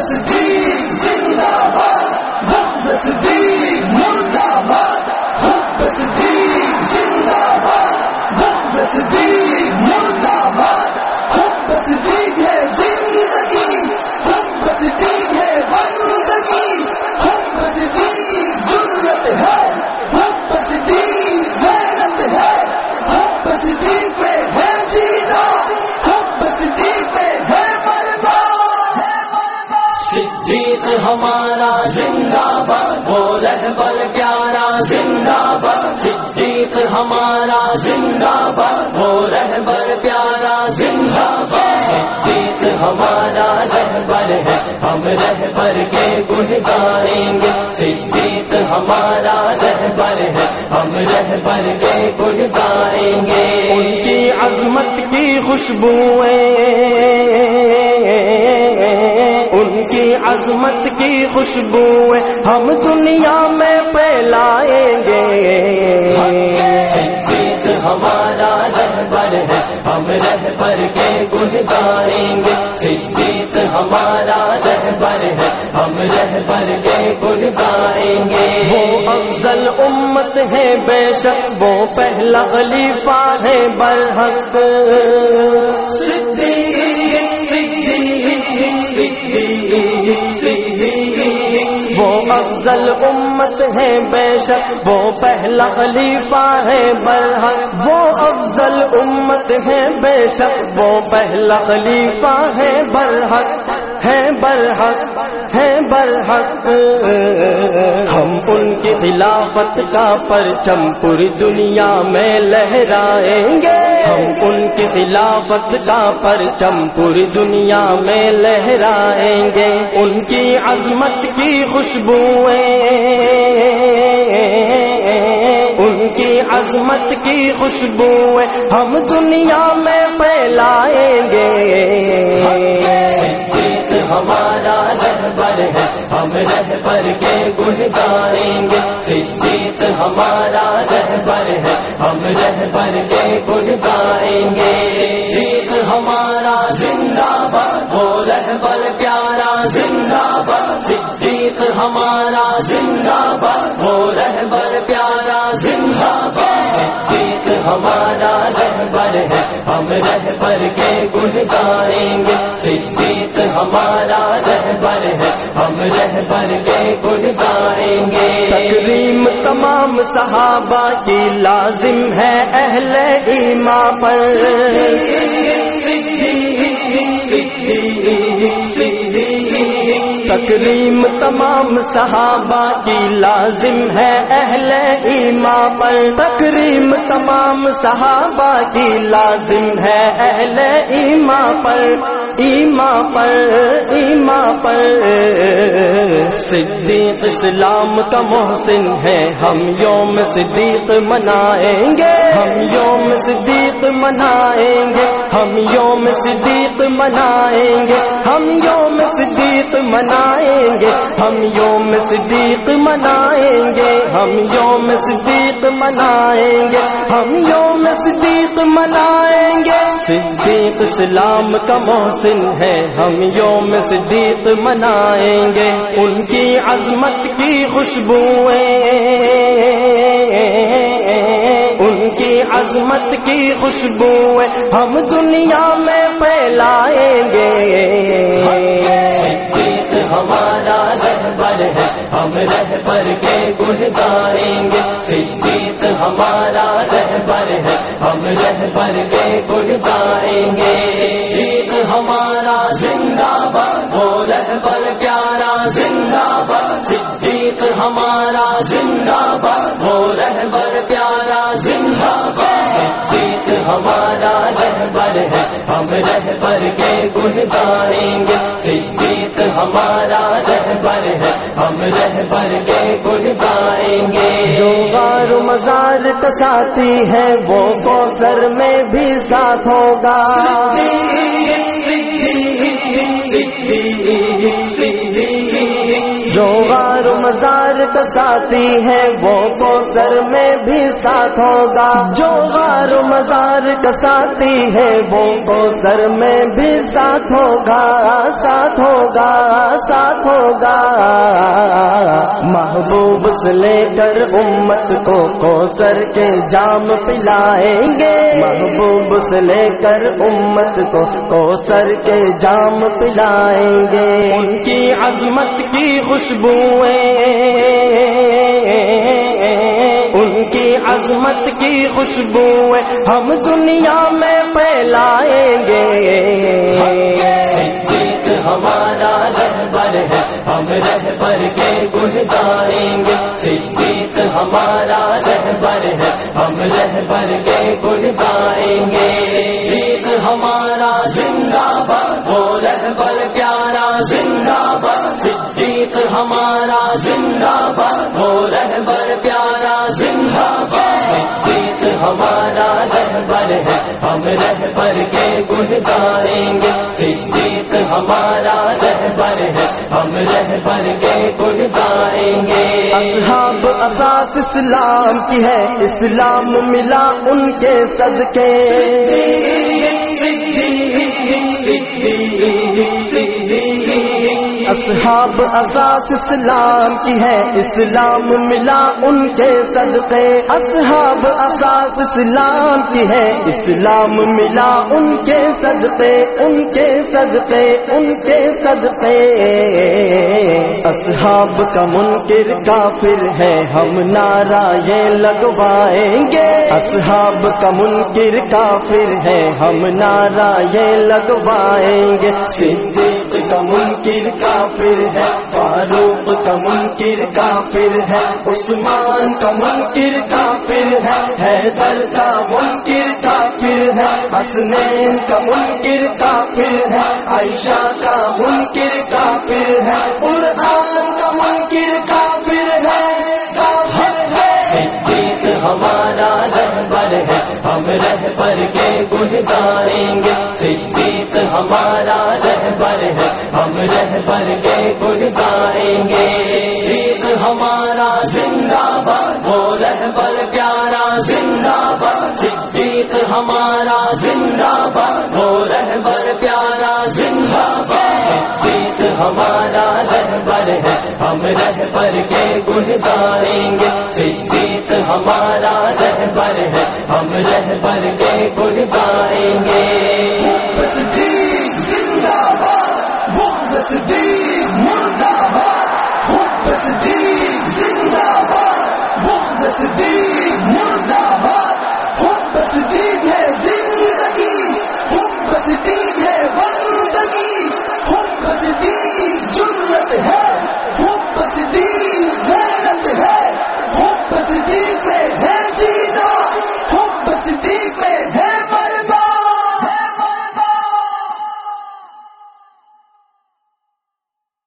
صدیق صدیق ہمارا زندہ باد، وہ رہبر پیارا زندہ باد۔ صدیق ہمارا زندہ باد، وہ رہبر پیارا زندہ باد۔ صدیق ہمارا رہبر ہے، ہم رہبر کے گن گائیں گے۔ صدیق ہمارا رہبر ہے، ہم رہبر کے گن گائیں گے۔ ان کی عظمت کی خوشبوئیں ان کی عظمت کی خوشبوئیں ہم دنیا میں پھیلائیں گے۔ ہمارا رہبر ہے ہم رہبر کے گن گائیں گے۔ صدیق ہمارا رہبر ہے ہم رہبر کے گن گائیں گے۔ وہ افضل امت ہے بے شک وہ پہلا خلیفہ ہے برحق۔ وہ افضل امت ہے بے شک، وہ پہلا خلیفہ ہے برحق وہ افضل امت ہے بے شک، وہ پہلا خلیفہ ہے برحق ہے برحق ہے برحق ہم ان کی خلافت کا پرچم پوری دنیا میں لہرائیں گے۔ ہم ان کی خلافت کا پرچم پوری دنیا میں لہرائیں گے۔ ان کی عظمت کی خوشبوئیں۔ ان کی عظمت کی خوشبوئیں ہم دنیا میں پھیلائیں گے۔ ہمارا رہبر ہے، ہم رہبر کے گن گائیں گے ہمارا رہبر ہے، ہم رہبر کے گن گائیں گے۔ ایک ہمارا زندہ باد وہ رہبر پیارا زندہ باد۔ صدیق ہمارا زندہ باد وہ رہبر پیارا زندہ باد۔ صدیق ہمارا رہبر ہے۔ ہم رہبر کے گن گائیں گے۔ صدیق ہمارا رہبر ہے۔ ہم رہبر کے گن گائیں گے۔ تکریم تمام صحابہ کی لازم ہے اہل ایما پر۔ تکریم تمام صحابہ کی لازم ہے اہل ایما پر تکریم تمام صحابہ کی لازم ہے اہل ایما پر ایما پر ایما پر۔ صدیق اسلام کا محسن ہے، ہم یوم صدیق منائیں گے۔ ہم یوم صدیق منائیں گے۔ ہم یوم صدیق منائیں گے۔ ہم یوم صدیق منائیں گے۔ ہم یوم صدیق منائیں گے۔ ہم یوم صدیق منائیں گے۔ ہم یوم صدیق منائیں گے۔ صدیق اسلام کا محسن ہے۔ ہم یوم صدیق منائیں گے۔ ان کی عظمت کی خوشبوئیں۔ ان کی عظمت کی خوشبوئیں۔ ہم دنیا میں پھیلائیں گے۔ ہمارا رہبر ہے، ہم رہبر کے گن گائیں گے۔ صدیق ہمارا رہبر ہے، ہم رہبر کے گن گائیں گے۔ صدیق ہمارا زندہ باد، وہ رہبر پیارا زندہ باد۔ صدیق ہمارا زندہ باد، وہ رہبر پیارا زندہ باد۔ ہمارا رہبر ہے ہم رہبر کے گن گائیں گے۔ صدیق ہمارا رہبر ہے ہم رہبر کے گن گائیں گے۔ جو غار مزار کا ساتھی ہے وہ کوثر میں بھی ساتھ ہوگا۔ جو غار مزار کا ساتھی ہے، وہ کو سر میں بھی ساتھ ہوگا۔ جو غار مزار کا ساتھی ہے، وہ کو سر میں بھی ساتھ ہوگا۔ ساتھ ہوگا ساتھ ہوگا۔ محبوب سے لے کر امت کو کو سر کے جام پلائیں گے۔ محبوب سے لے کر امت کو کو سر کے جام پلائیں گے۔ ان کی عظمت کی خوشبوئیں ان کی عظمت کی خوشبوئیں ہم دنیا میں پھیلائیں گے۔ ہمارا رہبر ہے، ہم رہبر کے گن گائیں گے۔ صدیق ہمارا رہبر ہے، ہم رہبر کے گن گائیں گے۔ صدیق ہمارا زندہ باد وہ رہبر پیارا زندہ باد صدیق ہمارا زندہ باد وہ رہبر پیارا زندہ باد صدیق ہمارا رہبر ہے۔ ہم رہبر کے گن گائیں گے صدیق ہمارا رہبر ہے۔ ہم رہبر کے گن گائیں گے۔ اصحاب اساس اسلام کی ہے اسلام ملا ان کے صدقے۔ اصحاب اساس اسلام کی ہے، اسلام ملا ان کے صدقے۔ اصحاب اساس اسلام کی ہے، اسلام ملا ان کے صدقے، ان کے صدقے، ان کے صدقے۔ اصحاب کا منکر کافر ہے، ہم نعرہ یہ لگوائیں گے۔ اصحاب کا منکر کافر ہے، ہم نعرہ یہ لگوائیں گے۔ صدیق کا منکر کافر ہے، فاروق کا منکر کافر ہے، عثمان کا منکر کافر ہے، حیدر کا منکر کافر ہے، حسنین کا منکر کافر ہے، عائشہ کا منکر کافر ہے، قرآن کا منکر کافر ہے کافر ہے۔ صدیق ہمارا رہبر ہے۔ ہم رہبر کے گن گائیں گے۔ صدیق ہمارا رہبر ہے، ہم رہبر کے گن گائیں گے۔ صدیق ہمارا زندہ باد، وہ رہبر پیارا زندہ باد۔ صدیق ہمارا زندہ باد، وہ رہبر پیارا زندہ باد۔ صدیق ہمارا رہبر ہے، ہم رہبر کے گن گائیں گے۔ سیت ہمارا رہبر ہے، ہم رہبر کے گن گائیں گے۔ صدیق زندہ باد صدیق مردہ